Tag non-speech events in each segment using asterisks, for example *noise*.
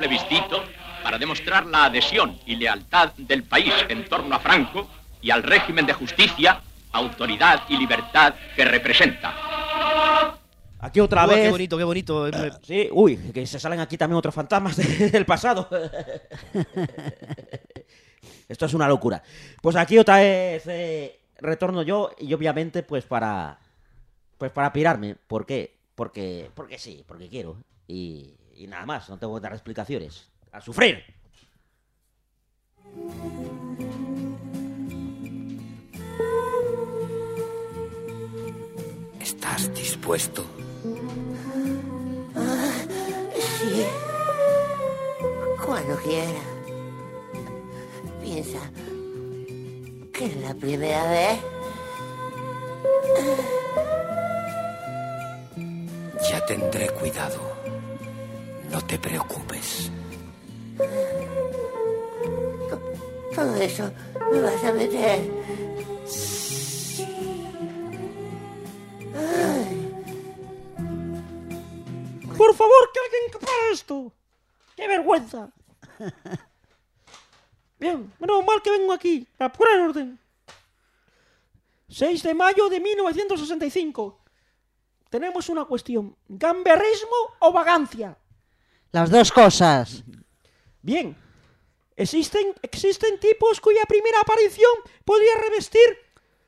plebiscito para demostrar la adhesión y lealtad del país en torno a Franco y al régimen de justicia, autoridad y libertad que representa. Aquí otra Uah, vez. Qué bonito, qué bonito. Ah, Sí, uy, que se salen aquí también otros fantasmas de- *laughs* del pasado. *laughs* Esto es una locura. Pues aquí otra vez eh, retorno yo y obviamente pues para pues para pirarme. ¿Por qué? Porque porque sí, porque quiero y, y nada más. No tengo que dar explicaciones. A sufrir. ¿Estás dispuesto? Sí. Cuando quiera. Piensa que es la primera vez. Ya tendré cuidado. No te preocupes. Todo eso me vas a meter. Por favor, que alguien para esto. ¡Qué vergüenza! *laughs* Bien, menos mal que vengo aquí, a poner en orden. 6 de mayo de 1965. Tenemos una cuestión. ¿Gamberrismo o vagancia? Las dos cosas. Bien. Existen, existen tipos cuya primera aparición podría revestir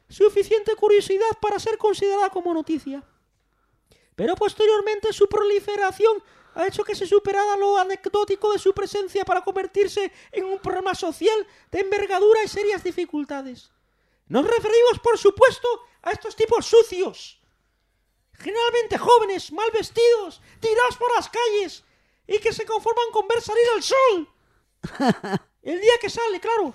suficiente curiosidad para ser considerada como noticia. Pero posteriormente su proliferación ha hecho que se superara lo anecdótico de su presencia para convertirse en un problema social de envergadura y serias dificultades. Nos referimos, por supuesto, a estos tipos sucios. Generalmente jóvenes, mal vestidos, tirados por las calles y que se conforman con ver salir el sol. *laughs* El día que sale, claro.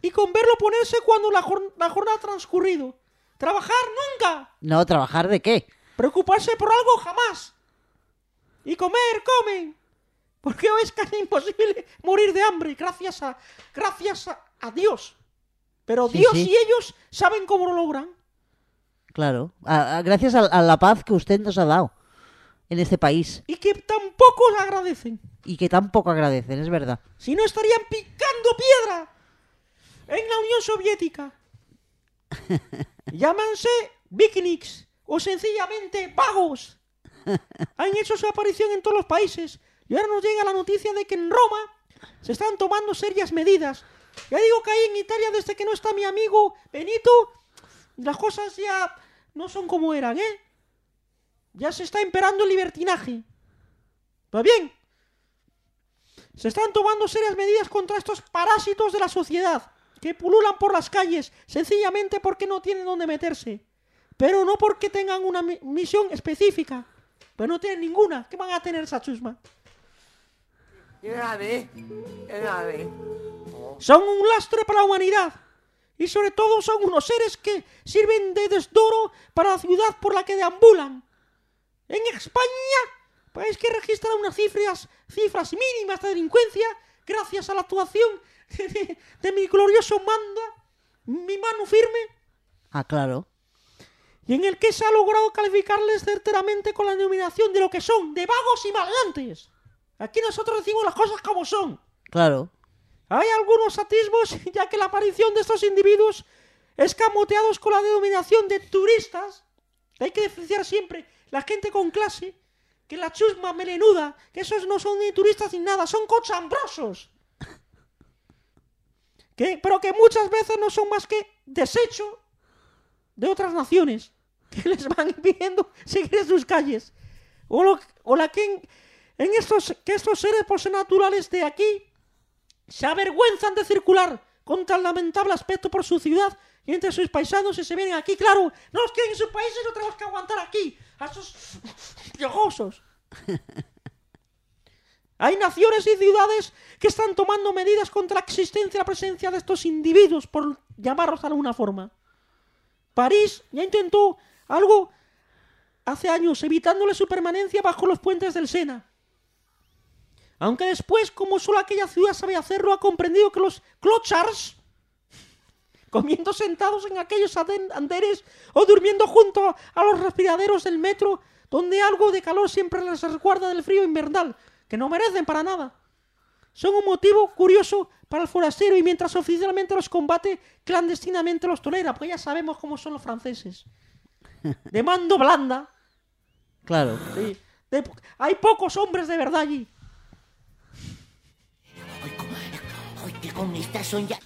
Y con verlo ponerse cuando la, la jornada ha transcurrido. Trabajar nunca. No, ¿trabajar de qué? Preocuparse por algo jamás. Y comer, comen. Porque hoy es casi imposible morir de hambre, gracias a, gracias a, a Dios. Pero Sí, Dios sí. y ellos saben cómo lo logran. Claro. A- a- gracias a, a la paz que usted nos ha dado en este país. Y que tampoco agradecen. Y que tampoco agradecen, es verdad. Si no estarían picando piedra en la Unión Soviética. *laughs* Llámanse picnics o sencillamente vagos. Han hecho su aparición en todos los países y ahora nos llega la noticia de que en Roma se están tomando serias medidas. Ya digo que ahí en Italia, desde que no está mi amigo Benito, las cosas ya no son como eran, ¿eh? Ya se está imperando el libertinaje. Pues bien, se están tomando serias medidas contra estos parásitos de la sociedad que pululan por las calles sencillamente porque no tienen dónde meterse. Pero no porque tengan una mi- misión específica. Pero no tienen ninguna. ¿Qué van a tener esa chusma? Son un lastre para la humanidad. Y sobre todo son unos seres que sirven de desdoro para la ciudad por la que deambulan. En España, país que registra unas cifras, cifras mínimas de delincuencia gracias a la actuación de, *laughs* de mi glorioso manda, mi mano firme, Ah, claro. y en el que se ha logrado calificarles certeramente con la denominación de lo que son, de vagos y maleantes. Aquí nosotros decimos las cosas como son. Claro. Hay algunos atismos, *laughs* ya que la aparición de estos individuos escamoteados con la denominación de turistas, hay que diferenciar siempre la gente con clase, que la chusma melenuda, que esos no son ni turistas ni nada, son cochambrosos. Que, pero que muchas veces no son más que desecho de otras naciones, que *laughs* les van impidiendo seguir en sus calles. O, lo- o la que en, estos, que estos seres por ser naturales de aquí se avergüenzan de circular con tan lamentable aspecto por su ciudad y entre sus paisanos y se vienen aquí, claro, no los quieren en sus países, no tenemos que aguantar aquí a esos piojosos. *laughs* Hay naciones y ciudades que están tomando medidas contra la existencia y la presencia de estos individuos, por llamarlos de alguna forma. París ya intentó algo hace años, evitándole su permanencia bajo los puentes del Sena. Aunque después, como solo aquella ciudad sabe hacerlo, ha comprendido que los clochards, comiendo sentados en aquellos andenes o durmiendo junto a los respiraderos del metro, donde algo de calor siempre les resguarda del frío invernal, que no merecen para nada. son un motivo curioso para el forastero y mientras oficialmente los combate, clandestinamente los tolera, pues ya sabemos cómo son los franceses. De mando blanda. Claro. sí. De- hay pocos hombres de verdad allí.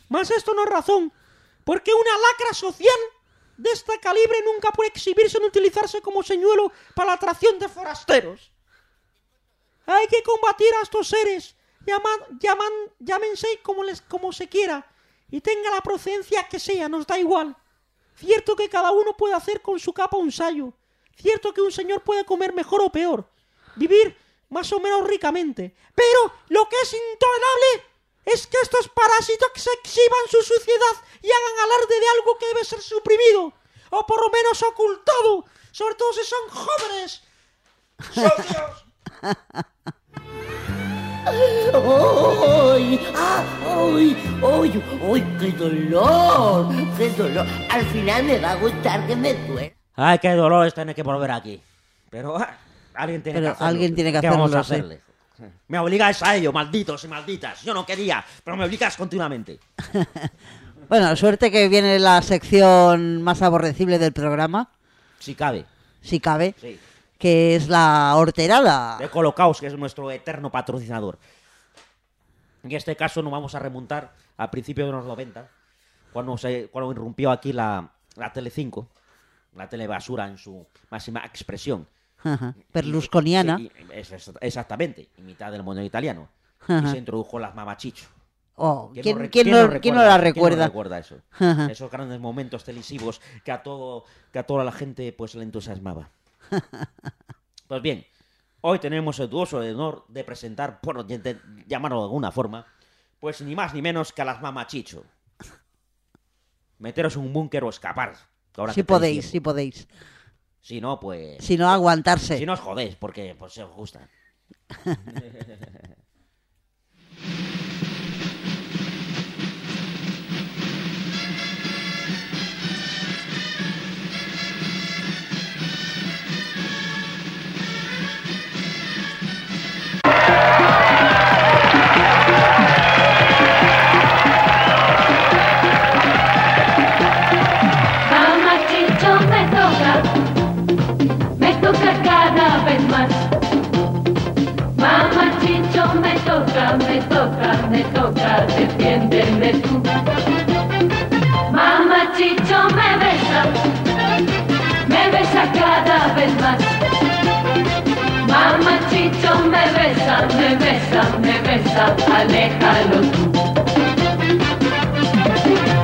Más esto no es razón, porque una lacra social de este calibre nunca puede exhibirse ni utilizarse como señuelo para la atracción de forasteros. Hay que combatir a estos seres, llaman, llámense como, les, como se quiera, y tenga la procedencia que sea, nos da igual. Cierto que cada uno puede hacer con su capa un sayo, cierto que un señor puede comer mejor o peor, vivir más o menos ricamente, pero lo que es intolerable es que estos parásitos se exhiban su suciedad y hagan alarde de algo que debe ser suprimido, o por lo menos ocultado, sobre todo si son jóvenes. ¡Socios! ¡Ay! ¡Ah! ¡Ay! ¡Ay! ¡Ay! ¡Qué dolor! ¡Qué dolor! Al final me va a gustar que me duele. Ay, qué dolor es tener que volver aquí. Pero ah, alguien tiene Pero que hacerlo. alguien tiene que ¿Qué vamos a hacerlo, sí. hacerle? Me obligáis a ello, malditos y malditas. Yo no quería, pero me obligas continuamente. *laughs* Bueno, suerte que viene la sección más aborrecible del programa, Si cabe. si cabe, Sí. que es la horterada. De Colocaos, que es nuestro eterno patrocinador. En este caso nos vamos a remontar a principios de los 90, cuando, se, cuando irrumpió aquí la, la Tele5, la telebasura en su máxima expresión. Ajá. Berlusconiana. Sí, y- es- es- exactamente, en mitad del mundo italiano. Y se introdujo las mamachicho. Oh, ¿Quién, ¿quién, no, quién no- no quién no la ¿Quién no recuerda? recuerda eso? Ajá. Esos grandes momentos televisivos que a todo que a toda la gente pues le entusiasmaba. *laughs* pues bien, hoy tenemos el duoso honor de presentar, por de- llamarlo de alguna forma, pues ni más ni menos que a las mamachicho. Meteros en un búnker o escapar. ahora podéis, si tiempo. podéis. Si no, pues... Si no, aguantarse. Si no os jodéis, porque pues se os gusta. *laughs* besa, me besa, aléjalo tú.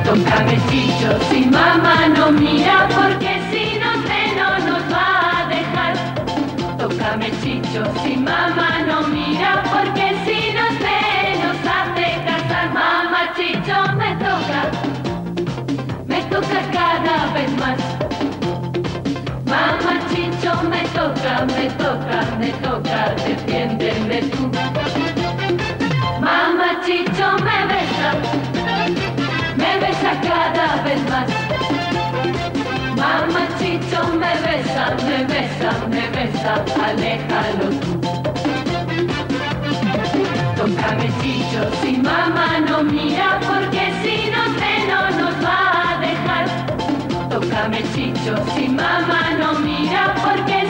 Tócame chicho, si mamá no mira, porque si nos ve no nos va a dejar. Tócame chicho, si mamá no mira, porque si nos ve nos hace casar. Mamá chicho me toca, me toca cada vez más. Mamá chicho me toca, me toca, me toca, defiéndeme tú. Chicho me besa me besa cada vez más. Mamachito me besa, me besa, me besa, aléjalo tú. Tócame chicho, si mamá no mira, porque si nos ve no nos va a dejar. Tócame chicho, si mamá no mira, porque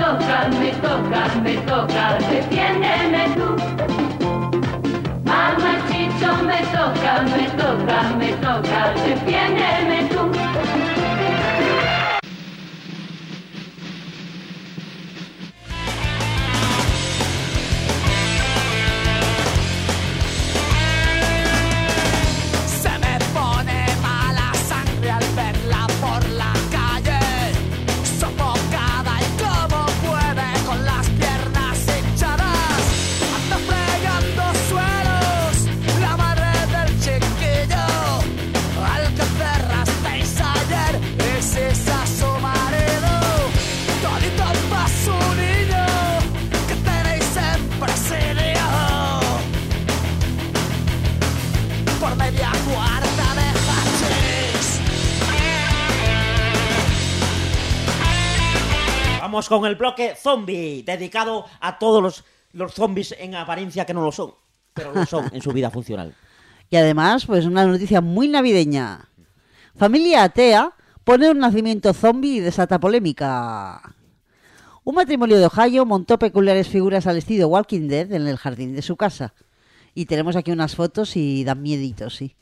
Chicho me toca, me toca, me toca, defiéndeme tú. Mamá Chicho me toca, me toca, me toca, defiéndeme tú. Con el bloque zombie, dedicado a todos los, los zombies en apariencia que no lo son, pero lo son en su vida funcional. Y además, pues una noticia muy navideña. Familia atea pone un nacimiento zombie y desata polémica. Un matrimonio de Ohio montó peculiares figuras al estilo Walking Dead en el jardín de su casa. Y tenemos aquí unas fotos y dan miedito, sí.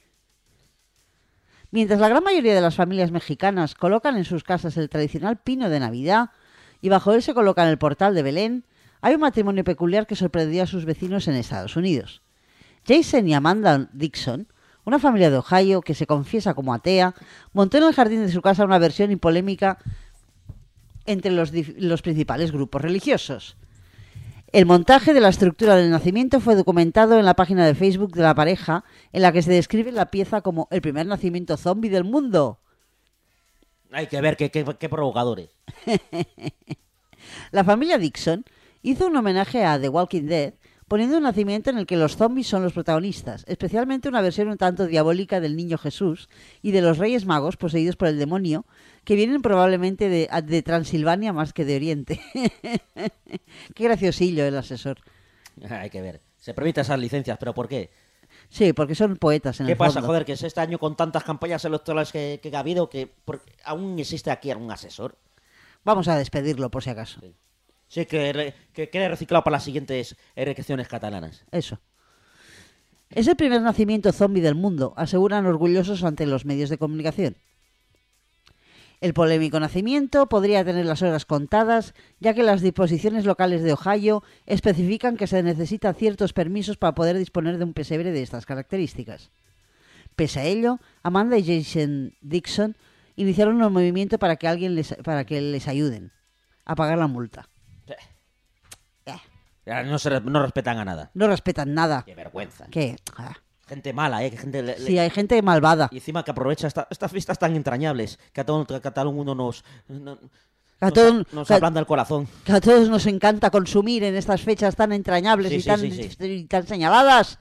Mientras la gran mayoría de las familias mexicanas colocan en sus casas el tradicional pino de Navidad y bajo él se colocan el portal de Belén, hay un matrimonio peculiar que sorprendió a sus vecinos en Estados Unidos. Jason y Amanda Dixon, una familia de Ohio que se confiesa como atea, montó en el jardín de su casa una versión y polémica entre los principales grupos religiosos. El montaje de la estructura del nacimiento fue documentado en la página de Facebook de la pareja, en la que se describe la pieza como el primer nacimiento zombie del mundo. Hay que ver qué, qué, qué provocadores. *laughs* La familia Dixon hizo un homenaje a The Walking Dead, poniendo un nacimiento en el que los zombies son los protagonistas, especialmente una versión un tanto diabólica del niño Jesús y de los Reyes Magos poseídos por el demonio, que vienen probablemente de, de Transilvania más que de Oriente. *laughs* Qué graciosillo el asesor. Hay que ver. Se permiten esas licencias, pero ¿por qué? Sí, porque son poetas en ¿Qué el pasa, fondo. joder? Que es este año con tantas campañas electorales que, que ha habido que por- aún existe aquí algún asesor. Vamos a despedirlo por si acaso. Sí, que, re- que quede reciclado para las siguientes elecciones catalanas. Eso. Es el primer nacimiento zombie del mundo, aseguran orgullosos ante los medios de comunicación. El polémico nacimiento podría tener las horas contadas, ya que las disposiciones locales de Ohio especifican que se necesitan ciertos permisos para poder disponer de un pesebre de estas características. Pese a ello, Amanda y Jason Dixon iniciaron un movimiento para que alguien les, para que les ayuden a pagar la multa. Ya No, se, re- no respetan a nada. No respetan nada. Qué vergüenza. Ah, Gente mala, ¿eh? Que gente le- sí, hay gente malvada. Y encima que aprovecha esta- estas fiestas tan entrañables que a todo, que a todo el mundo nos, no- A nos, todo- nos ablanda el corazón. que a todos nos encanta consumir en estas fechas tan entrañables Sí, y, sí, tan, sí, y tan señaladas.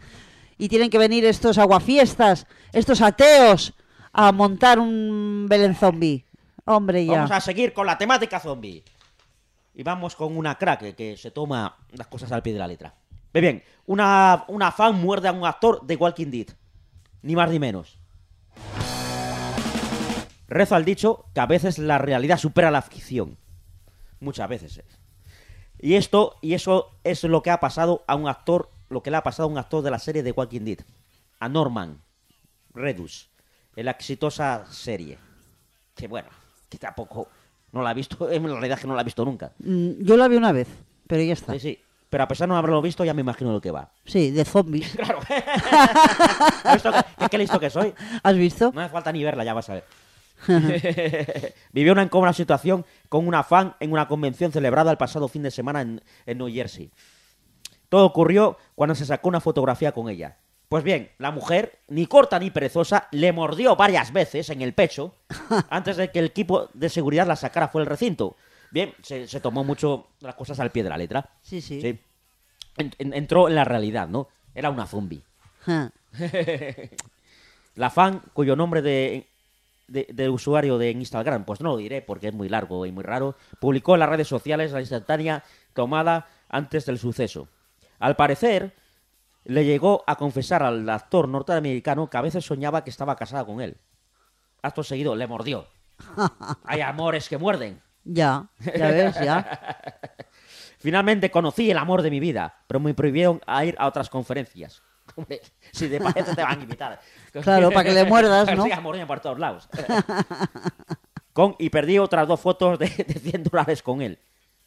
Y tienen que venir estos aguafiestas, estos ateos, a montar un Belén zombie. Hombre, ya. Vamos a seguir con la temática zombie. Y vamos con una crack que se toma las cosas al pie de la letra. Ve bien, una, una fan muerde a un actor de Walking Dead. Ni más ni menos. Rezo al dicho que a veces la realidad supera la ficción. Muchas veces. eh. Y esto, y eso es lo que ha pasado a un actor, lo que le ha pasado a un actor de la serie de Walking Dead. A Norman Redus. En la exitosa serie. Que bueno, que tampoco no la ha visto, *laughs* en realidad es que no la ha visto nunca. Mm, Yo la vi una vez, pero ya está. Sí, sí. Pero a pesar de no haberlo visto, ya me imagino lo que va. Sí, de zombies. *laughs* Claro. *laughs* ¿Has visto que- que- qué listo que soy? ¿Has visto? No hace falta ni verla, ya vas a ver. *laughs* Vivió una incómoda situación con una fan en una convención celebrada el pasado fin de semana en, en New Jersey. Todo ocurrió cuando se sacó una fotografía con ella. Pues bien, la mujer, ni corta ni perezosa, le mordió varias veces en el pecho antes de que el equipo de seguridad la sacara fuera del recinto. Bien, se, se tomó mucho las cosas al pie de la letra. Sí, sí. Sí. En- en- entró en la realidad, ¿no? Era una zombie. Ja. *laughs* La fan, cuyo nombre de, de, de usuario de Instagram, pues no lo diré porque es muy largo y muy raro, publicó en las redes sociales la instantánea tomada antes del suceso. Al parecer, le llegó a confesar al actor norteamericano que a veces soñaba que estaba casada con él. Acto seguido, le mordió. *laughs* Hay amores que muerden. Ya, ya ves, ya. *laughs* Finalmente conocí el amor de mi vida, pero me prohibieron a ir a otras conferencias. *laughs* Hombre, si te parece te van a invitar. *laughs* Claro, para que le muerdas, ¿no? Sí, por todos lados. Con, y perdí otras dos fotos de, de 100 dólares con él,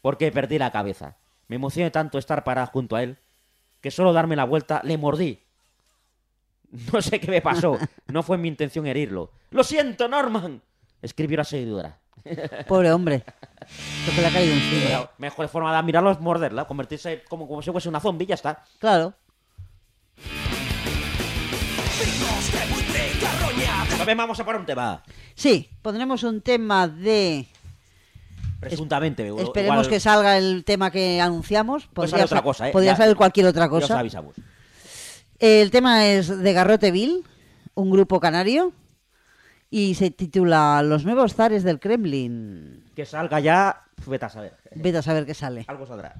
porque perdí la cabeza. Me emocioné tanto estar parada junto a él, que solo darme la vuelta le mordí. No sé qué me pasó, no fue mi intención herirlo. ¡Lo siento, Norman! Escribió la seguidora. Pobre hombre. Lo que le ha caído encima. Pero mejor forma de admirarlo es morderla, convertirse como, como si fuese una zombie, ya está. Claro. También vamos a poner un tema. Sí, pondremos un tema de... Presuntamente. Esperemos que salga el tema que anunciamos. Salir otra sa- cosa, ¿eh? podría Ya- salir cualquier otra ya os cosa. Y se titula Los nuevos zares del Kremlin. Que salga ya, vete a saber. Vete a saber qué sale. Algo saldrá.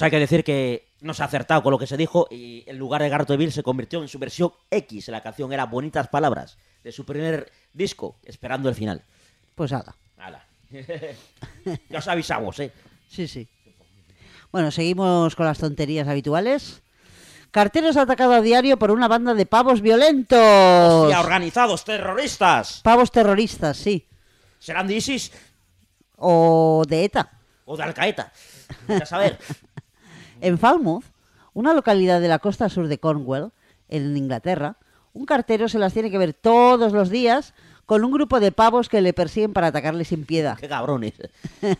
Pues hay que decir que no se ha acertado con lo que se dijo y en lugar de Garto Bill se convirtió en su versión X. La canción era Bonitas Palabras, de su primer disco, esperando el final. Pues nada. Hala. *laughs* ya os avisamos, ¿eh? Sí, sí. Bueno, seguimos con las tonterías habituales. Carteros atacado a diario por una banda de pavos violentos. ¡Hostia, organizados terroristas! Pavos terroristas, sí. ¿Serán de ISIS O de ETA. o de Al Qaeda? A saber. En Falmouth, una localidad de la costa sur de Cornwall, en Inglaterra, un cartero se las tiene que ver todos los días con un grupo de pavos que le persiguen para atacarle sin piedad. ¡Qué cabrones! *laughs*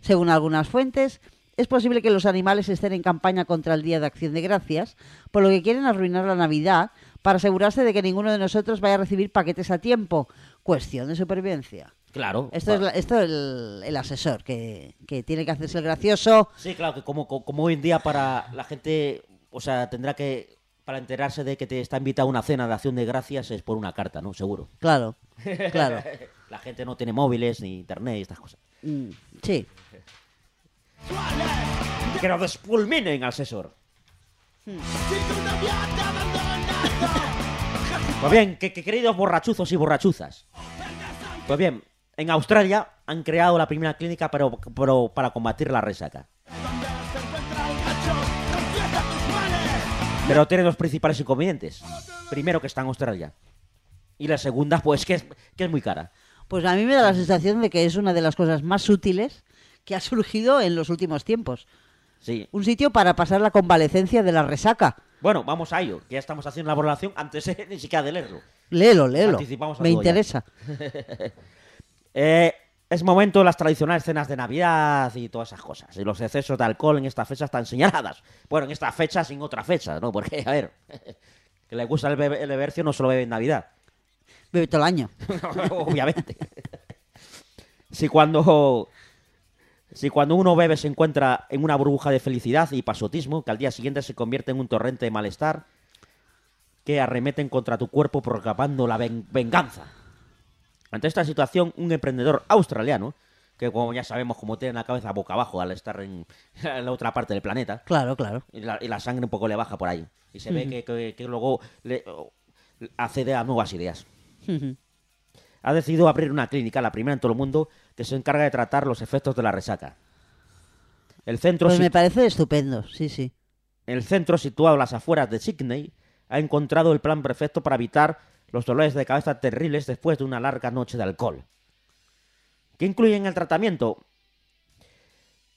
Según algunas fuentes, es posible que los animales estén en campaña contra el Día de Acción de Gracias, por lo que quieren arruinar la Navidad para asegurarse de que ninguno de nosotros vaya a recibir paquetes a tiempo. Cuestión de supervivencia. Claro. Esto es, la- esto es el, el asesor, que, que tiene que hacerse el gracioso. Sí, claro, que como, co- como hoy en día para la gente, o sea, tendrá que, para enterarse de que te está invitado a una cena de acción de gracias es por una carta, ¿no? Seguro. Claro, *laughs* claro. La gente no tiene móviles ni internet y estas cosas. Mm, sí. *laughs* Que nos despulminen, asesor. Pues bien, que, que queridos borrachuzos y borrachuzas. Pues bien, en Australia han creado la primera clínica pero, pero para combatir la resaca. Pero tiene dos principales inconvenientes. Primero, que está en Australia. Y la segunda, pues que es, que es muy cara. Pues a mí me da la sensación de que es una de las cosas más útiles que ha surgido en los últimos tiempos. Sí. Un sitio para pasar la convalecencia de la resaca. Bueno, vamos a ello, que ya estamos haciendo la valoración antes eh, ni siquiera de leerlo. Léelo, léelo. Anticipamos a Me interesa. *laughs* Eh, es momento de las tradicionales cenas de Navidad y todas esas cosas. Y los excesos de alcohol en esta fecha están señaladas. Bueno, en esta fecha sin otra fecha, ¿no? Porque, a ver, *laughs* que le gusta el, bebe- el bebercio no solo bebe en Navidad. Bebe todo el año. *laughs* Obviamente. Si cuando Si cuando uno bebe se encuentra en una burbuja de felicidad y pasotismo, que al día siguiente se convierte en un torrente de malestar que arremeten contra tu cuerpo proclamando la ven- venganza. Ante esta situación, un emprendedor australiano, que como ya sabemos, como tiene la cabeza boca abajo al estar en, en *laughs* la otra parte del planeta, Claro, claro. y la, y la sangre un poco le baja por ahí. Y se ve que, que- que luego le, accede a nuevas ideas. Ha decidido abrir una clínica, la primera en todo el mundo, que se encarga de tratar los efectos de la resaca. El centro, Pues me parece estupendo, sí, sí. el centro situado a las afueras de Sydney ha encontrado el plan perfecto para evitar los dolores de cabeza terribles después de una larga noche de alcohol. ¿Qué incluye en el tratamiento?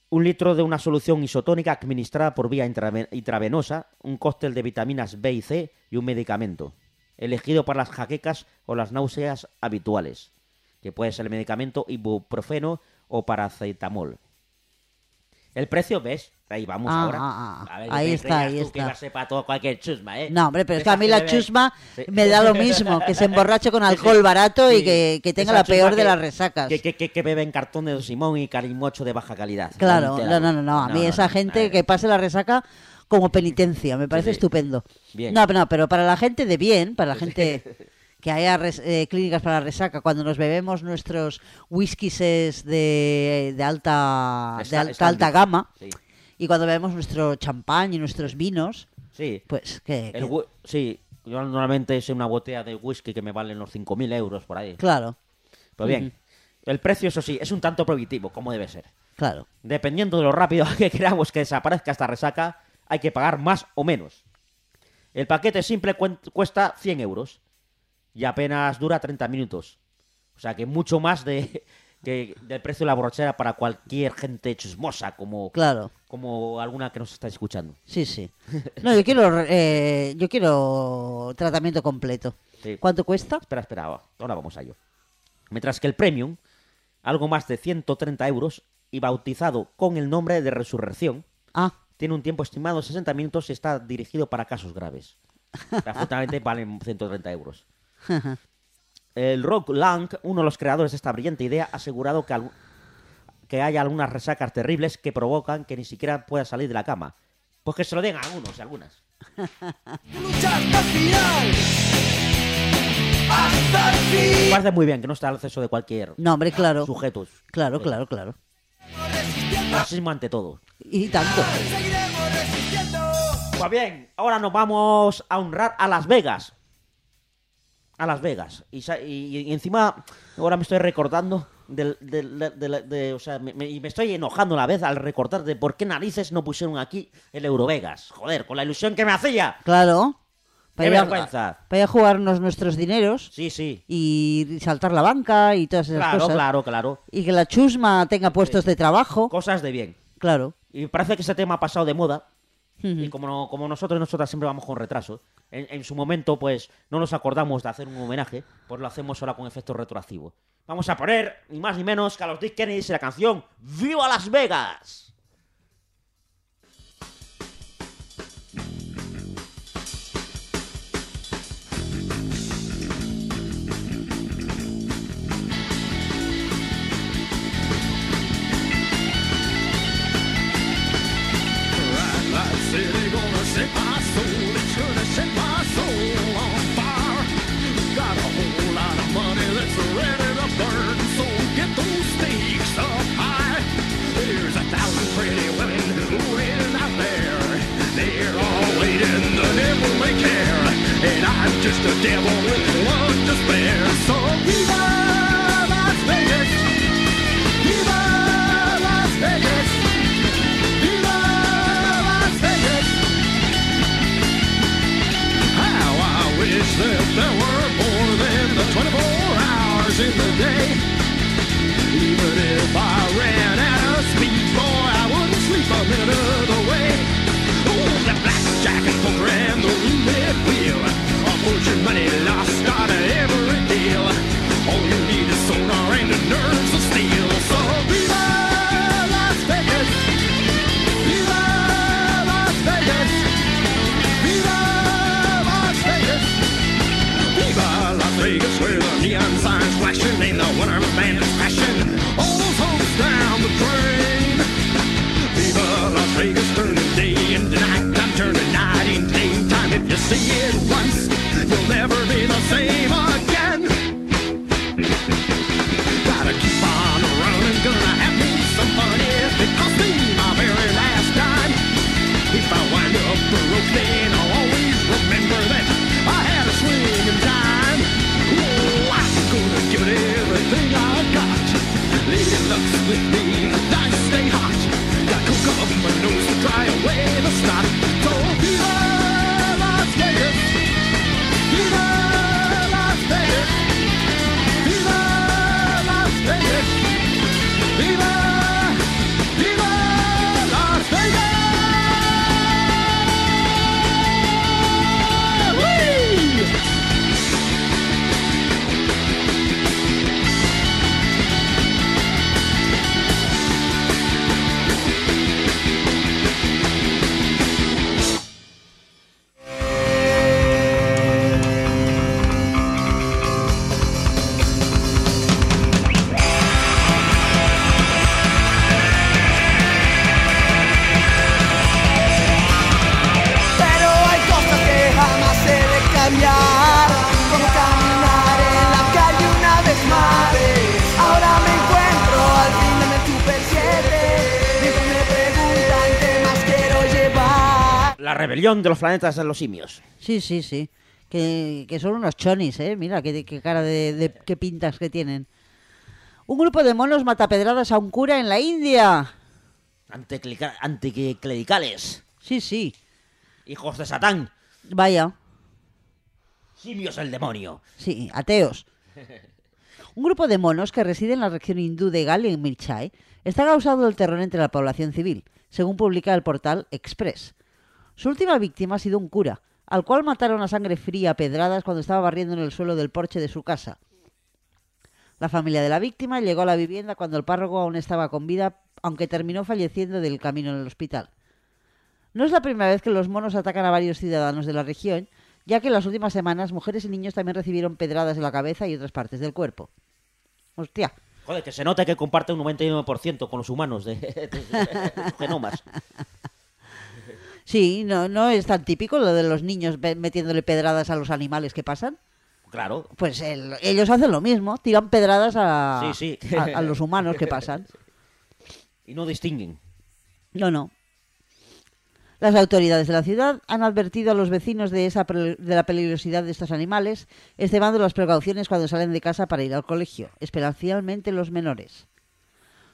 Un litro de una solución isotónica administrada por vía intrave- intravenosa, un cóctel de vitaminas B y C y un medicamento, elegido para las jaquecas o las náuseas habituales, que puede ser el medicamento ibuprofeno o paracetamol. El precio, ¿ves? Ahí vamos Ah, ahora. ah, ah. A ver, Ahí ¿qué está, ahí tú que está. iba a ser para todo cualquier chusma, ¿eh? No, hombre, pero es que a mí la chusma Sí. me da lo mismo, que se emborrache con alcohol barato y que, que tenga Esa la peor de que- las resacas. Que, que, que, que beben cartón de Simón y carimocho de baja calidad. Claro, no, la- no, no, no. A mí esa gente que pase la resaca como penitencia, me parece estupendo. Bien. No, no, pero para la gente de bien, para la gente que haya res- eh, clínicas para la resaca, cuando nos bebemos nuestros whiskies de, de alta, de alta, alta gama Sí. y cuando bebemos nuestro champán y nuestros vinos, Sí. pues que... El que- whi- sí, yo normalmente sé una botella de whisky que me valen los 5.000 euros por ahí. Claro, Pues bien, el precio, eso sí, es un tanto prohibitivo, como debe ser. claro. Dependiendo de lo rápido *laughs* que queramos que desaparezca esta resaca, hay que pagar más o menos. El paquete simple cuesta 100 euros y apenas dura 30 minutos. O sea que mucho más de, *laughs* que del precio de la borrachera para cualquier gente chismosa como, Claro. como alguna que nos está escuchando. Sí, sí. No, yo quiero, eh, yo quiero tratamiento completo. Sí. ¿Cuánto cuesta? Espera, espera, ahora vamos a ello. Mientras que el Premium, algo más de 130 euros y bautizado con el nombre de Resurrección, Ah, tiene un tiempo estimado de 60 minutos y está dirigido para casos graves. *laughs* Valen 130 euros. El Rock Lang, uno de los creadores de esta brillante idea, ha asegurado que, que hay algunas resacas terribles que provocan que ni siquiera pueda salir de la cama. Pues que se lo den a algunos y algunas. *laughs* Parece muy bien que no está al acceso de cualquier no, hombre, claro. sujeto. Claro, claro, claro. Racismo ante todo. Y tanto. Pues bien, ahora nos vamos a honrar a Las Vegas. A Las Vegas. Y, y- y encima, ahora me estoy recordando del, del- de, de- o sea, me, me- y me estoy enojando a la vez al recordar de por qué narices no pusieron aquí el Eurovegas. Joder, con la ilusión que me hacía. Claro. ¡Qué ir a- vergüenza! para ir a jugarnos nuestros dineros Sí, sí. y saltar la banca y todas esas Claro, cosas. claro, claro. Y que la chusma tenga puestos de trabajo. Cosas de bien. Claro. Y parece que ese tema ha pasado de moda. Ujú. Y como, no- como nosotros y nosotras siempre vamos con retraso, en, su momento, pues, no nos acordamos de hacer un homenaje, pues lo hacemos ahora con efecto retroactivo. Vamos a poner, ni más ni menos, que a los Dick Kennedy la canción ¡Viva Las Vegas! Just a devil with one to spare. So La rebelión de los planetas de los simios. Sí, sí, sí. Que, que son unos chonis, ¿eh? Mira qué, qué cara de, de- qué pintas que tienen. Un grupo de monos mata pedradas a un cura en la India. Anticlericales. Sí, sí. Hijos de Satán. Vaya. Simios el demonio. Sí, ateos. Un grupo de monos que reside en la región hindú de Gali en Mirchai está causando el terror entre la población civil, según publica el portal Express. Su última víctima ha sido un cura, al cual mataron a sangre fría a pedradas cuando estaba barriendo en el suelo del porche de su casa. La familia de la víctima llegó a la vivienda cuando el párroco aún estaba con vida, aunque terminó falleciendo del camino en el hospital. No es la primera vez que los monos atacan a varios ciudadanos de la región, ya que en las últimas semanas mujeres y niños también recibieron pedradas en la cabeza y otras partes del cuerpo. Hostia, Joder, que se nota que comparte un 99% con los humanos de, de- de sus genomas. *laughs* sí, no, no es tan típico lo de los niños metiéndole pedradas a los animales que pasan. Claro. Pues el- ellos hacen lo mismo, tiran pedradas a, Sí, sí. a, a los humanos que pasan. *laughs* Y no distinguen. No, no. Las autoridades de la ciudad han advertido a los vecinos de, esa de la peligrosidad de estos animales, extremando las precauciones cuando salen de casa para ir al colegio, especialmente los menores.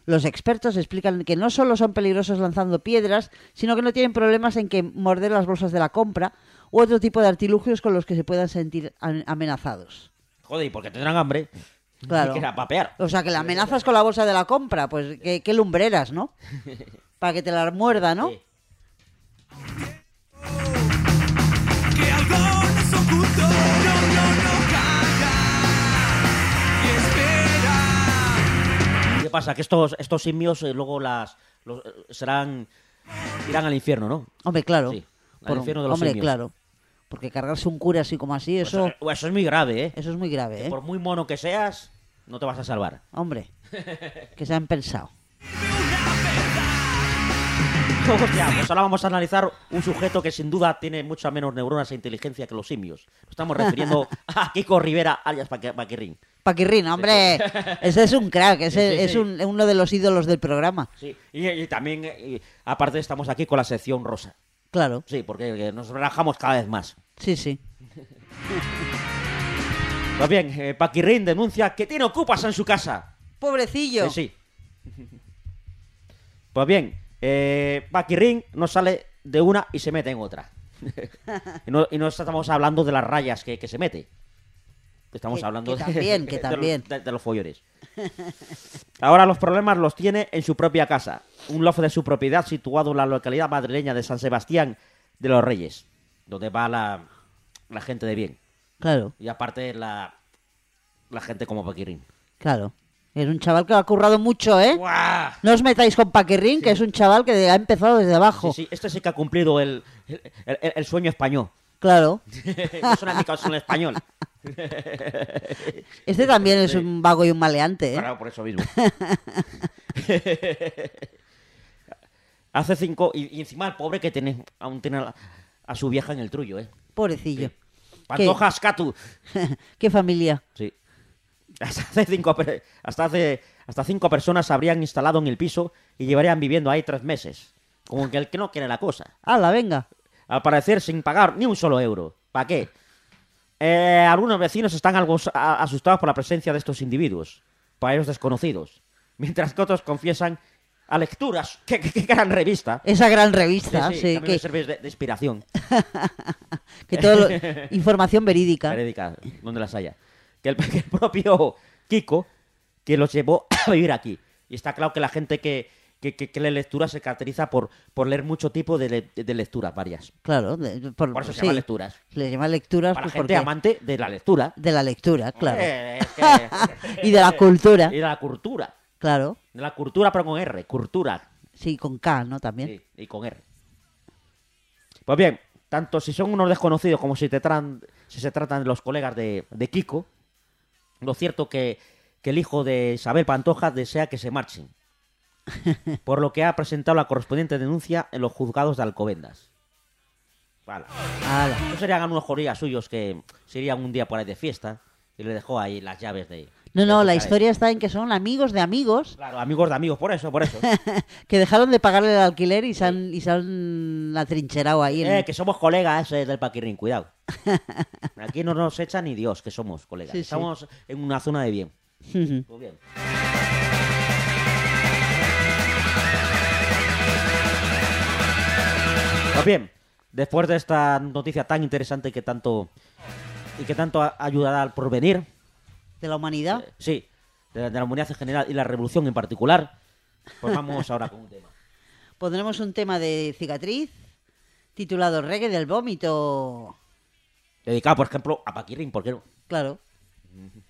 Los expertos explican que no solo son peligrosos lanzando piedras, sino que no tienen problemas en que morder las bolsas de la compra u otro tipo de artilugios con los que se puedan sentir am- amenazados. Joder, y porque tendrán hambre. Claro. Papear. O sea, que la amenazas con la bolsa de la compra, pues qué, qué lumbreras, ¿no? *laughs* Para que te la muerda, ¿no? Sí. Pasa? Que estos, estos simios eh, luego las los- eh, serán irán al infierno, ¿no? Hombre, claro. Sí, al Por- infierno de los hombre, simios. claro. Porque cargarse un cura así como así, Pues, eso, eh, eso es muy grave, ¿eh? eso es muy grave, ¿eh? Por muy mono que seas, no te vas a salvar. Hombre, *laughs* que se han pensado. Hostia, pues ahora vamos a analizar un sujeto que sin duda tiene mucha menos neuronas e inteligencia que los simios. Nos estamos refiriendo *laughs* a Kiko Rivera, alias Paquirrín. Paquirrín, hombre, *laughs* ese es un crack, ese Sí, sí, es un- uno de los ídolos del programa. Sí, y, y también, eh, y aparte, estamos aquí con la sección rosa. Claro, Sí, porque eh, nos relajamos cada vez más. sí, sí. *laughs* Pues bien, eh, Paquirrín denuncia que tiene ocupas en su casa. Pobrecillo. Sí, sí. Pues bien, eh, Paquirrín no sale de una y se mete en otra. *laughs* y, no, y no estamos hablando de las rayas que, que se mete. Estamos Que- hablando que de- también, *laughs* que de los- también. De, de los follones. *laughs* Ahora los problemas los tiene en su propia casa. Un loft de su propiedad situado en la localidad madrileña de San Sebastián de los Reyes. Donde va la, la gente de bien. Claro, Y aparte la, la gente como Paquirrín. claro. Es un chaval que ha currado mucho, ¿eh? ¡Guau! No os metáis con Paquirrín, que es un chaval que ha empezado desde abajo. Sí, sí, este sí que ha cumplido el, el, el- el sueño español. Claro. *laughs* no es una mica, es un español. *laughs* Este también es un vago y un maleante, ¿eh? Claro, por eso mismo. *laughs* Hace cinco. Y, y encima el pobre que tiene, aún tiene a, a su vieja en el trullo, ¿eh? Pobrecillo. Pantojas Catu. *laughs* ¿Qué familia? Sí. Hasta hace cinco, hasta hace, hasta cinco personas se habrían instalado en el piso y llevarían viviendo ahí tres meses. Como que el que no quiere la cosa. ¡Hala, venga! Al parecer sin pagar ni un solo euro. ¿Para qué? Eh, algunos vecinos están algo asustados por la presencia de estos individuos, para ellos desconocidos, mientras que otros confiesan a lecturas. ¡Qué, qué- qué gran revista! Esa gran revista, sí, también que, me sirve de, de inspiración. *laughs* que todo lo- *laughs* información verídica. Verídica, donde las haya. Que el, *laughs* que el propio Kiko, que los llevó a vivir aquí. Y está claro que la gente que, que, que- que lee lecturas se caracteriza por, por leer mucho tipo de, le- de lecturas varias. Claro, de- por, Por eso se sí, llaman lecturas. Le llaman lecturas Para pues, gente porque- amante de la lectura. de la lectura, claro. Eh, es que- *laughs* y de la cultura, Y de la cultura. claro. De la cultura, pero con R. Cultura. Sí, con K, ¿no? También. Sí, y con R. Pues bien, tanto si son unos desconocidos como si, te tran- si se tratan de los colegas de, de Kiko, lo cierto que, que el hijo de Isabel Pantoja desea que se marchen. *laughs* Por lo que ha presentado la correspondiente denuncia en los juzgados de Alcobendas. Vale. No serían unos jorillas suyos que se irían un día por ahí de fiesta y le dejó ahí las llaves de... No, no, la historia está en que son amigos de amigos Claro, amigos de amigos, por eso, por eso. *laughs* que dejaron de pagarle el alquiler y se han, y se han atrincherado ahí. en- Eh, que somos colegas eh, del Paquirrín, cuidado. *laughs* Aquí no nos echa ni Dios que somos colegas. Sí, sí. Estamos en una zona de bien. Ujú. Pues bien. Bien, después de esta noticia tan interesante que tanto y que tanto ayudará al porvenir, de la humanidad. eh, sí, de, de la humanidad en general y la revolución en particular, pues vamos ahora con un tema. *laughs* Pondremos un tema de cicatriz titulado Reggae del vómito. Dedicado, por ejemplo, a Paquirrín, ¿por qué no? Claro. Pues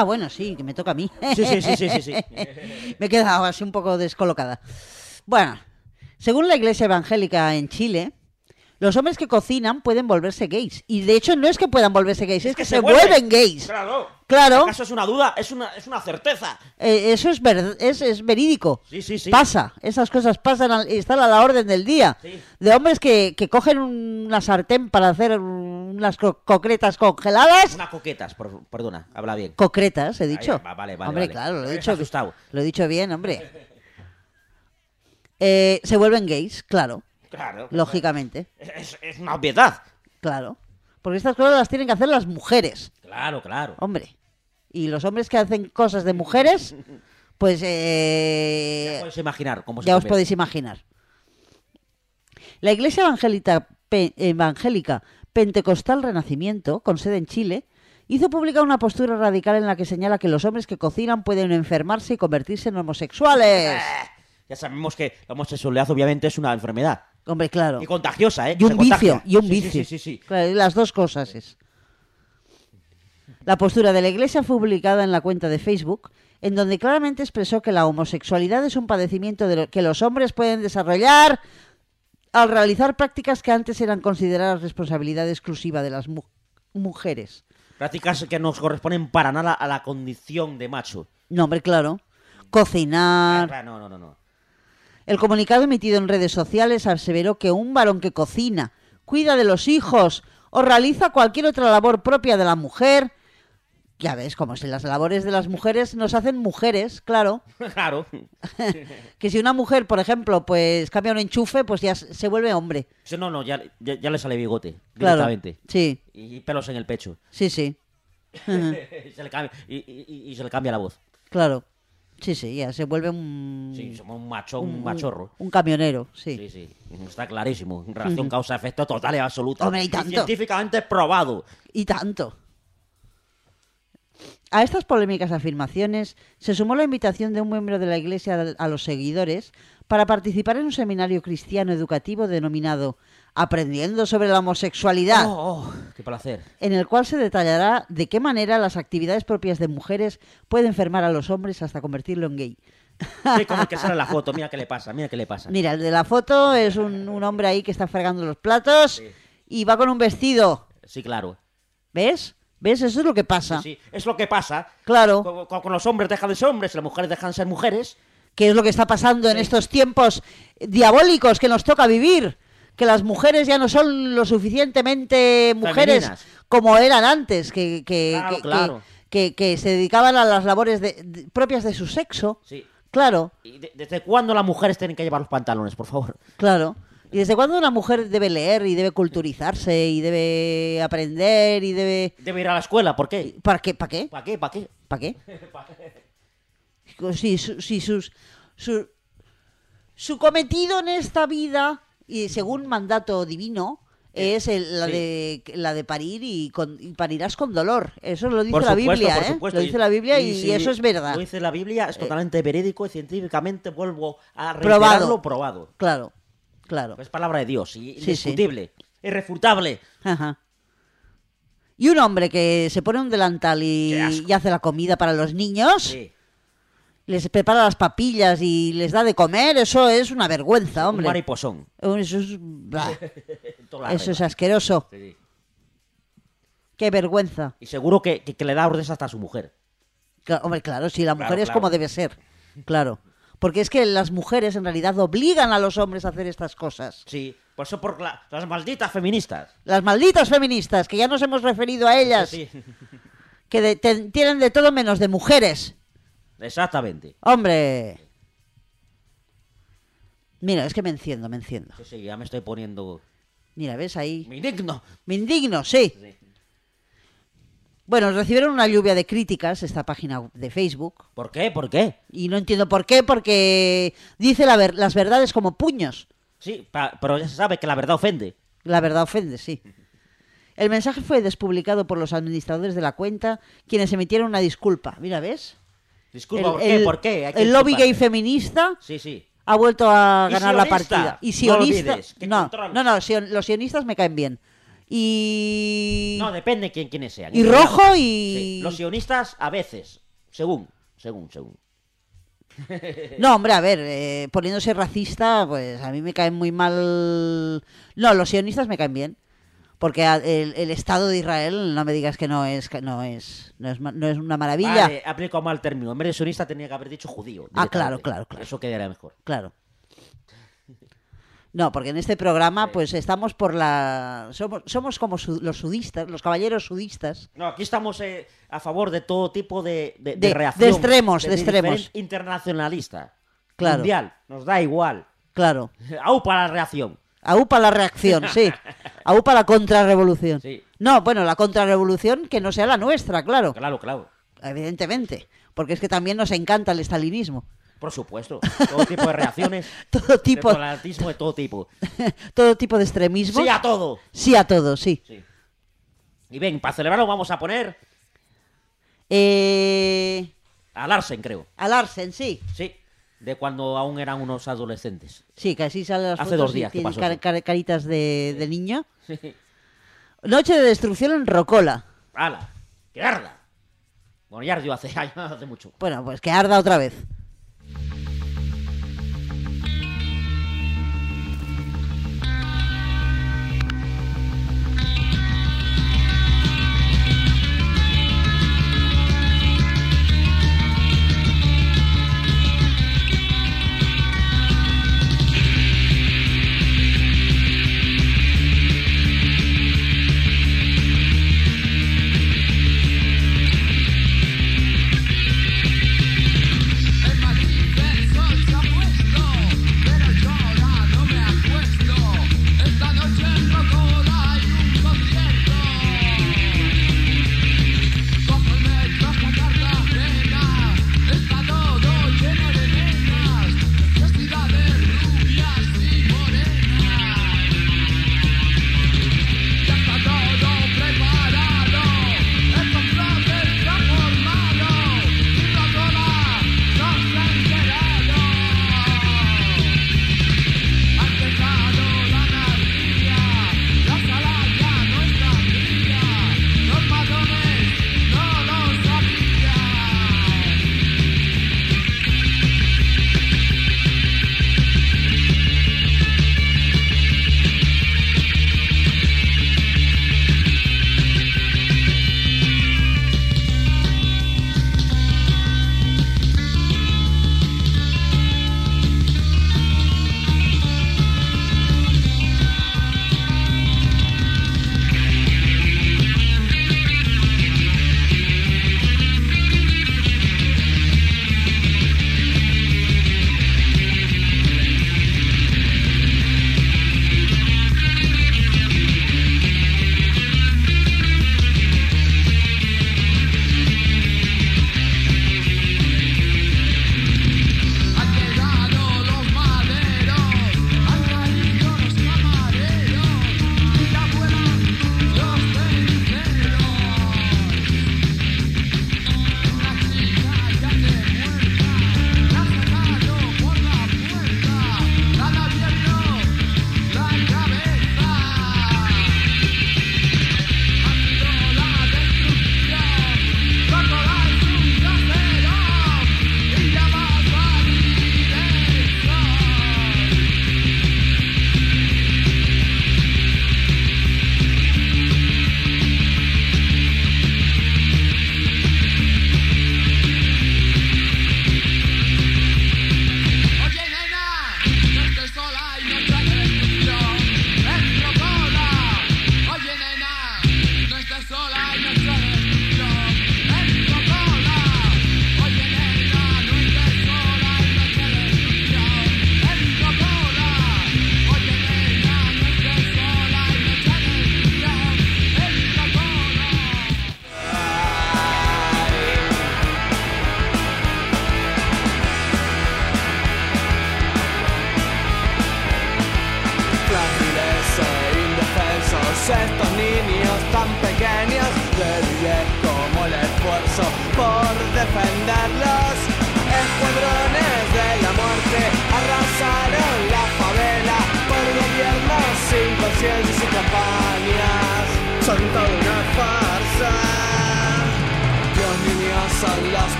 Ah, bueno, sí, que me toca a mí. Sí, sí, sí, sí, sí, sí. *laughs* me he quedado así un poco descolocada. Bueno, según la iglesia evangélica en Chile, los hombres que cocinan pueden volverse gays. Y de hecho no es que puedan volverse gays, es, que, se, vuelven gays. Claro. Claro. ¿Acaso es una duda? Es una, es una certeza. Eh, eso es, ver- es, es verídico. Sí, sí, sí. Pasa, esas cosas pasan al- y están a la orden del día. Sí. De hombres que, que cogen una sartén para hacer unas co- concretas congeladas. Una coquetas, por- perdona, habla bien. Concretas, he dicho. va, vale, vale, hombre, vale. claro, lo he dicho. asustado. Lo he dicho bien, hombre. Eh, se vuelven gays, claro, Claro. lógicamente, Es, es una obviedad. claro. Porque estas cosas las tienen que hacer las mujeres, Claro, claro. hombre. Y los hombres que hacen cosas de mujeres, pues Ya eh, podéis imaginar cómo se ya os convierte. podéis imaginar. La Iglesia Evangélica, Pe- Evangélica Pentecostal Renacimiento, con sede en Chile, hizo pública una postura radical en la que señala que los hombres que cocinan pueden enfermarse y convertirse en homosexuales. Ya sabemos que la homosexualidad obviamente es una enfermedad. Hombre, claro. Y contagiosa, ¿eh? Y un Se contagia. vicio, y un Sí, sí, vicio. Sí, sí, sí. Claro, las dos cosas es. La postura de la Iglesia fue publicada en la cuenta de Facebook, en donde claramente expresó que la homosexualidad es un padecimiento de lo que los hombres pueden desarrollar al realizar prácticas que antes eran consideradas responsabilidad exclusiva de las mu- mujeres. Prácticas que no corresponden para nada a la condición de macho. No, hombre, claro. Cocinar. Ah, No, no, no, no. El comunicado emitido en redes sociales aseveró que un varón que cocina, cuida de los hijos o realiza cualquier otra labor propia de la mujer, ya ves, como si las labores de las mujeres nos hacen mujeres, claro, *laughs* Claro. *laughs* que si una mujer, por ejemplo, pues cambia un enchufe, pues ya se vuelve hombre. Sí, No, no, ya, ya, ya le sale bigote. Claro. Directamente. Sí, Y pelos en el pecho. sí, sí, *laughs* y, se le cambia, y, y- y- y se le cambia la voz. claro. Sí, sí, ya se vuelve un... Sí, somos un macho, un, machorro. Un camionero, sí. Sí, sí, está clarísimo. Relación causa-efecto total y absoluta. Hombre, y tanto. científicamente probado. Y tanto. A estas polémicas afirmaciones se sumó la invitación de un miembro de la Iglesia a los seguidores para participar en un seminario cristiano educativo denominado Aprendiendo sobre la homosexualidad, Oh, oh, qué placer. en el cual se detallará de qué manera las actividades propias de mujeres pueden enfermar a los hombres hasta convertirlo en gay. Sí, como el que sale la foto. Mira qué le pasa, mira qué le pasa. Mira, el de la foto es un, un hombre ahí que está fregando los platos y va con un vestido. Sí, claro. ¿Ves? ¿Ves? Eso es lo que pasa. Sí, sí. Es lo que pasa. Claro. Con, con- con los hombres dejan de ser hombres las mujeres dejan de ser mujeres. que es lo que está pasando en estos tiempos diabólicos que nos toca vivir. Que las mujeres ya no son lo suficientemente mujeres como eran antes, que, que, Claro, que- claro. que- que se dedicaban a las labores de- de- propias de su sexo. Sí. Claro, ¿Y de- desde cuándo las mujeres tienen que llevar los pantalones, por favor? claro. ¿Y desde cuándo una mujer debe leer y debe culturizarse y debe aprender y debe... Debe ir a la escuela, ¿por qué? ¿Para qué? ¿Para qué? ¿Para qué? ¿Para qué? ¿Para qué? *laughs* Si, su- si sus, su, su cometido en esta vida, y según mandato divino, es el- la, sí. de, la de parir y, con- y parirás con dolor. Eso lo dice la Biblia, ¿eh? Lo dice la Biblia y, si eso es verdad. Lo dice la Biblia, es totalmente verídico y científicamente vuelvo a Probado. reiterarlo, probado. Claro, claro. Es palabra de Dios, y Sí, sí. indiscutible, irrefutable. Ajá. Y un hombre que se pone un delantal y, hace la comida para los niños, Sí. les prepara las papillas y les da de comer, eso es una vergüenza, Un hombre. mariposón. Eso es, *laughs* eso es asqueroso. Qué vergüenza. Y seguro que, que- que le da órdenes hasta a su mujer. Hombre, claro, si la mujer Claro, es claro. como debe ser. Claro. Porque es que las mujeres en realidad obligan a los hombres a hacer estas cosas. Sí, por eso por la- las malditas feministas. Las malditas feministas, que ya nos hemos referido a ellas, Sí, que de- te- tienen de todo menos de mujeres. exactamente. Hombre. Mira, es que me enciendo, me enciendo. Sí, sí, ya me estoy poniendo... Mira, ¿ves ahí? Me indigno. Me indigno, sí. Sí. Bueno, recibieron una lluvia de críticas esta página de Facebook. ¿Por qué? ¿Por qué? Y no entiendo por qué, porque dice la ver- las verdades como puños. Sí, pero ya se sabe que la verdad ofende. La verdad ofende, sí. El mensaje fue despublicado por los administradores de la cuenta, quienes emitieron una disculpa. Mira, ¿ves? Disculpa, el, ¿por qué? el- ¿Por qué? Hay que el lobby gay feminista Sí, sí. ha vuelto a ganar la partida. Y sionista. no, no, no, los sionistas me caen bien. Y... No, depende quién quiénes sean. y rojo y... Sí, Los sionistas a veces, según, según, según. *laughs* No, hombre, a ver, eh, poniéndose racista, pues a mí me caen muy mal... No, los sionistas me caen bien. Porque el, el Estado de Israel, no me digas que no es, que no es, no es, no es una maravilla. Vale, aplico mal término. En vez de sionista tenía que haber dicho judío. Ah, claro, claro, claro. Eso quedaría mejor. Claro. No, porque en este programa, pues estamos por la. Somos, somos como su- los sudistas, los caballeros sudistas. No, aquí estamos eh, a favor de todo tipo de, de, De- reacción. de extremos, de extremos. Internacionalista. Claro. Mundial. Nos da igual. Claro. *laughs* Aupa la reacción. Aupa la reacción, sí. Aupa la contrarrevolución. Sí. No, bueno, la contrarrevolución que no sea la nuestra, claro. Claro, claro. Evidentemente. Porque es que también nos encanta el estalinismo. Por supuesto. Todo tipo de reacciones. *laughs* *laughs* Todo tipo, De todo tipo. todo tipo de extremismo. Sí a todo. Sí a todo, sí. Sí. Y ven, para celebrarlo vamos a poner Eh, a Larsen, creo. a Larsen, sí. Sí. De cuando aún eran unos adolescentes. Sí, que así salen las Hace fotos dos días y que pasó car- car- caritas de, de niño. Sí. Noche de destrucción en Rocola. ¡Hala! ¡Que arda! Bueno, ya ardió hace, *laughs* hace mucho. Bueno, pues que arda otra vez.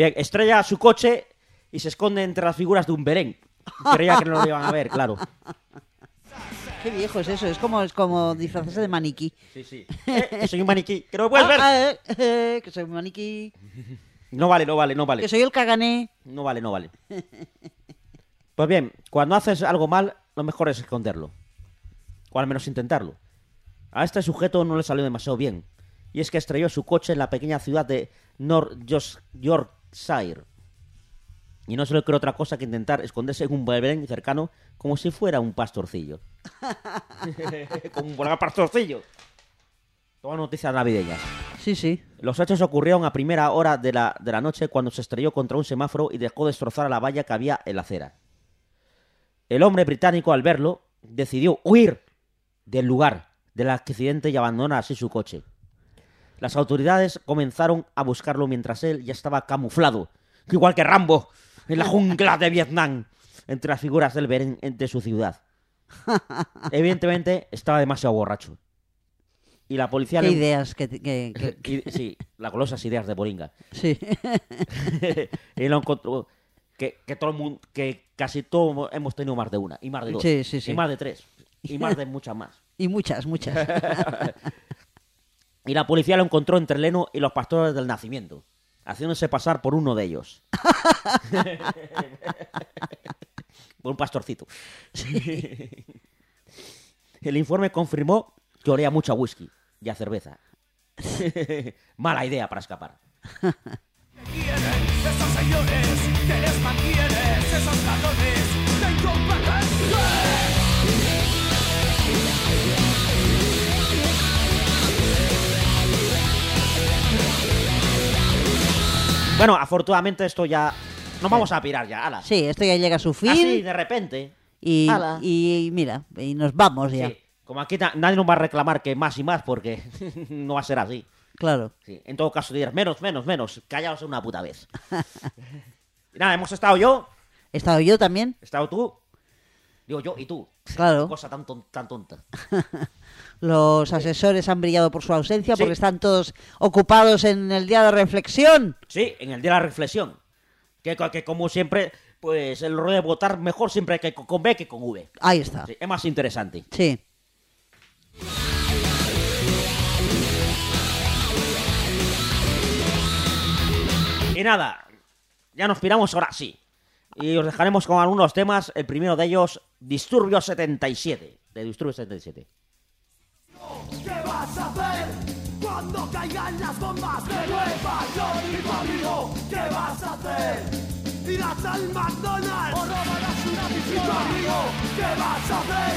Bien, estrella su coche y se esconde entre las figuras de un Belén. Creía que no lo iban a ver, claro. Qué viejo es eso, es como, es como disfrazarse de maniquí. Sí, sí. Eh, que soy un maniquí. Que no me puedes ver. Ah, ah, eh, eh, que soy un maniquí. No vale, no vale, no vale. Que soy el cagané. No vale, no vale. Pues bien, cuando haces algo mal, lo mejor es esconderlo. O al menos intentarlo. A este sujeto no le salió demasiado bien. Y es que estrelló su coche en la pequeña ciudad de North York- Y no se le ocurrió otra cosa que intentar esconderse en un Belén cercano como si fuera un pastorcillo. *laughs* como un buen pastorcillo. Todas noticias navideñas. Sí, sí. Los hechos ocurrieron a primera hora de la, de la noche cuando se estrelló contra un semáforo y dejó destrozar la valla que había en la acera. El hombre británico, al verlo, decidió huir del lugar del accidente y abandonar así su coche. Las autoridades comenzaron a buscarlo mientras él ya estaba camuflado, igual que Rambo, en la jungla de Vietnam, entre las figuras del Belén de su ciudad. *laughs* Evidentemente estaba demasiado borracho. Y la policía Qué le- ideas que... que- que- *laughs* y- sí, las golosas ideas de Boringa. sí. *laughs* y lo encontró que, que todo el mundo, que casi todos hemos tenido más de una, y más de dos, Sí, sí, sí. y más de tres, y más de muchas más. y muchas, muchas. Y la policía lo encontró entre Leno y los pastores del nacimiento, haciéndose pasar por uno de ellos. *laughs* por un pastorcito. El informe confirmó que olía mucho a whisky y a cerveza. *laughs* Mala idea para escapar. quieren esos señores que les mantienes esos galones Bueno, afortunadamente esto ya... Nos vamos a pirar ya, ala. Sí, esto ya llega a su fin. Así, de repente. y, ala. y mira, y nos vamos ya. Sí, Como aquí na- nadie nos va a reclamar que más y más porque *laughs* no va a ser así. Claro. Sí, En todo caso dirás, menos, menos, menos, callaos una puta vez. *laughs* Y nada, hemos estado yo, He estado yo también. he estado tú, digo yo y tú. Claro. Cosa tan, ton- tan tonta. *laughs* Los asesores han brillado por su ausencia Sí. porque están todos ocupados en el día de reflexión. Sí, en el día de la reflexión. Que, que como siempre, pues el rollo de votar mejor siempre que con con B que con V. Ahí está. Sí, es más interesante. Sí. Y nada, ya nos piramos ahora sí. Y os dejaremos con algunos temas. El primero de ellos, Disturbio 77. De Disturbio 77. ¿Qué vas a hacer cuando caigan las bombas de Nueva York y conmigo? ¿Qué vas a hacer? ¿Irás al McDonald's o robarás una pistola? ¿Y conmigo? ¿Qué vas a hacer?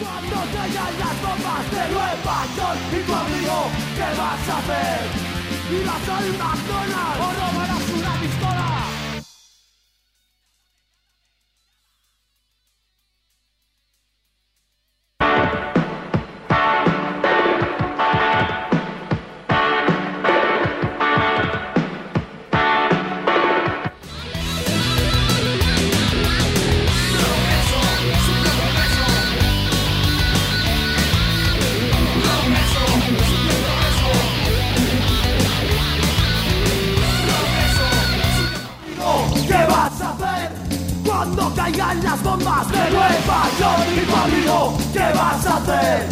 Cuando caigan las bombas de Nueva York y conmigo? ¿Qué vas a hacer? ¿Irás al McDonald's o robarás una pistola? Las bombas de Nueva York y conmigo? ¿Qué vas a hacer?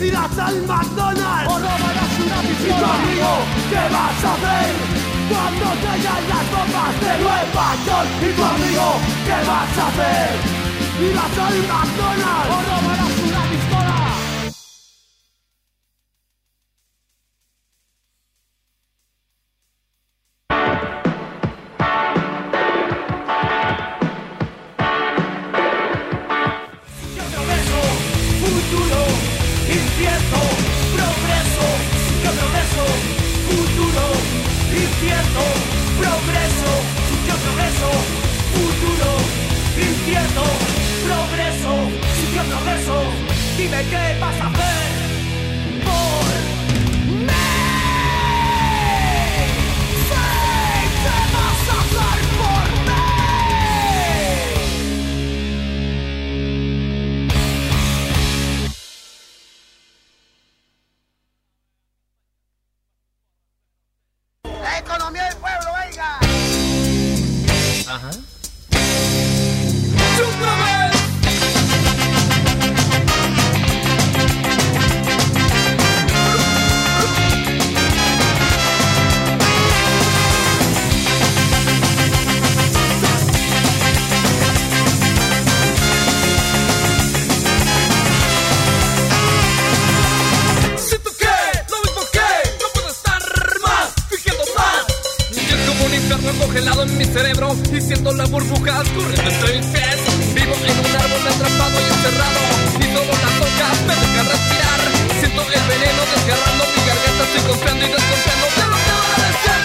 ¿Irás al McDonald's o robarás una pistola? ¿Y conmigo? ¿Qué vas a hacer? Cuando caigan las bombas de Nueva York y conmigo? ¿Qué vas a hacer? ¿Irás al McDonald's o robarás congelado en mi cerebro y siento las burbujas corriendo entre mis pies. Vivo en un árbol atrapado y encerrado y solo las hojas me dejan respirar. Siento el veneno desgarrando mi garganta, estoy confiando y desconfiando de lo que va a decir.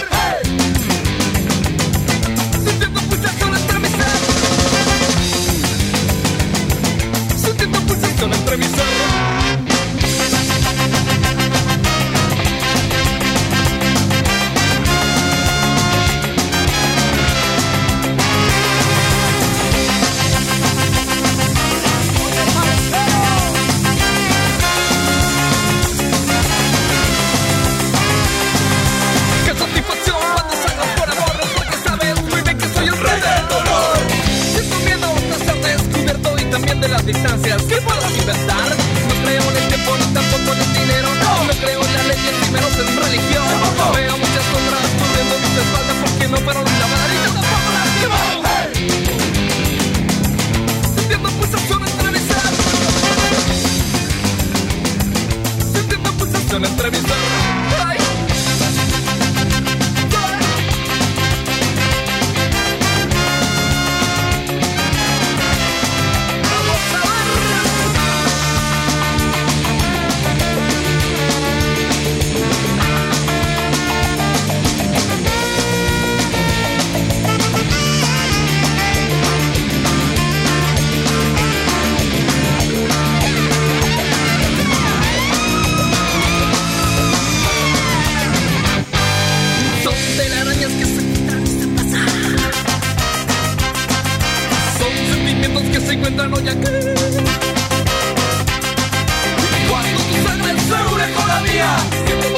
Sintiendo pulsación entre mi ser. Sintiendo pulsación entre. Distancias. ¿Qué puedo inventar? No creo en el tiempo ni tampoco en el dinero. No, no creo en las leyes ni menos en religión. Veo muchas sombras cubriendo mis espaldas porque no fueron la y yo tampoco la llevo. Sintiendo pulsación. Sintiendo pulsación Guazuzen den zeure kolabia Guazuzen den zeure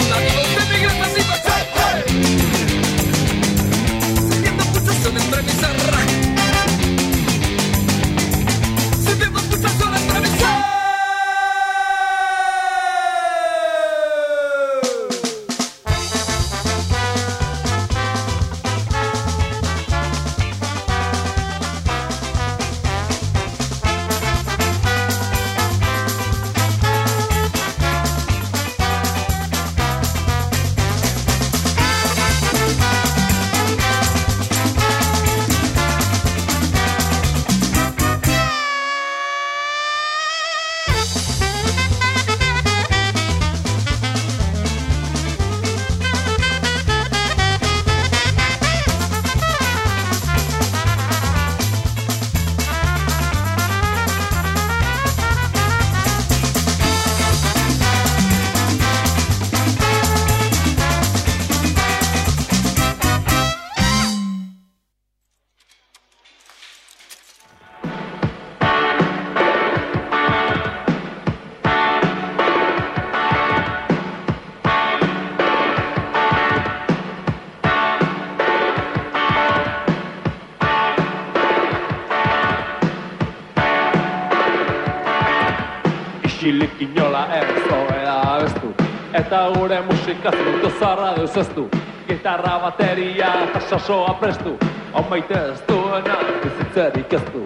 gure musika zutu zarra deuzestu Gitarra, bateria eta sasoa prestu Hon maite ez duena bizitzerik ez du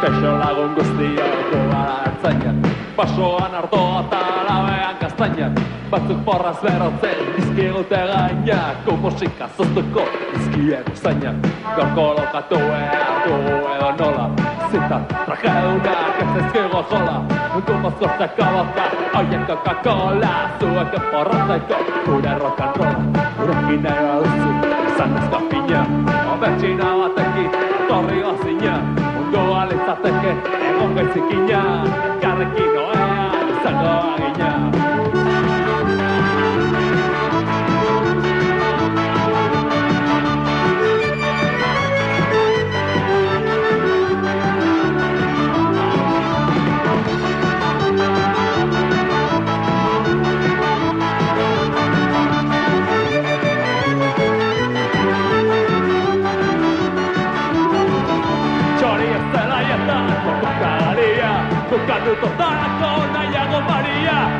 Kaixo lagun guztia gara ertzainak Basoan ardoa eta labean kastainak Batzuk porraz berotzen dizkigute gainak Gu musika zoztuko. Dizkien usainak Gorko lokatu behar dugu edo nola. Zita trajedunak ez ezkigo jola. Gu mozkortzeko bota Oien Coca-Cola Zuek porratzeko gure rock and rolla Gurekin nahi baduzu izan ezko fina Obetxina batekin torri gozina. Mundu alitzateke egon gaizikina Garrekin oean izango agina minutos da con María,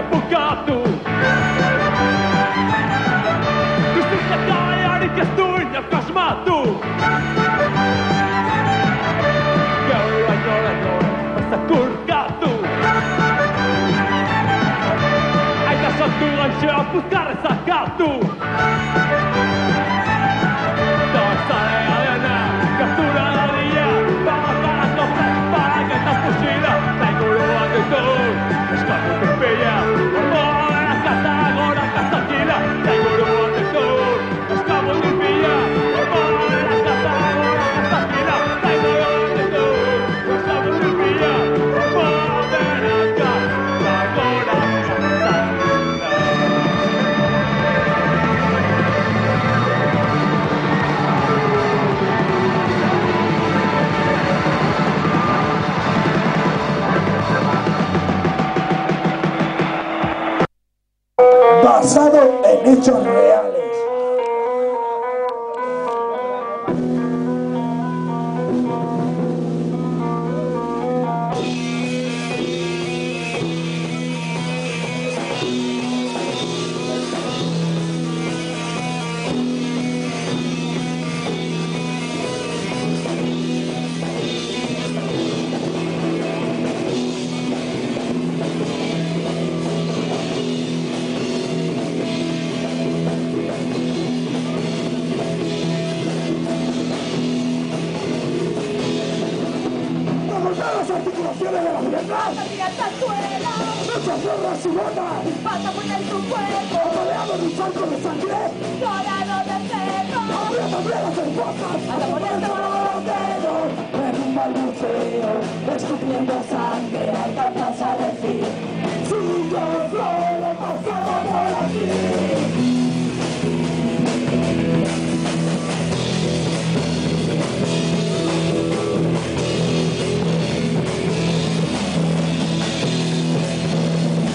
é pro gato. Justiça cai, que E casmato. Gaura, gaura, gaura, passa curgato. Ai, da sua tua, já buscar essa gato. Torça, é,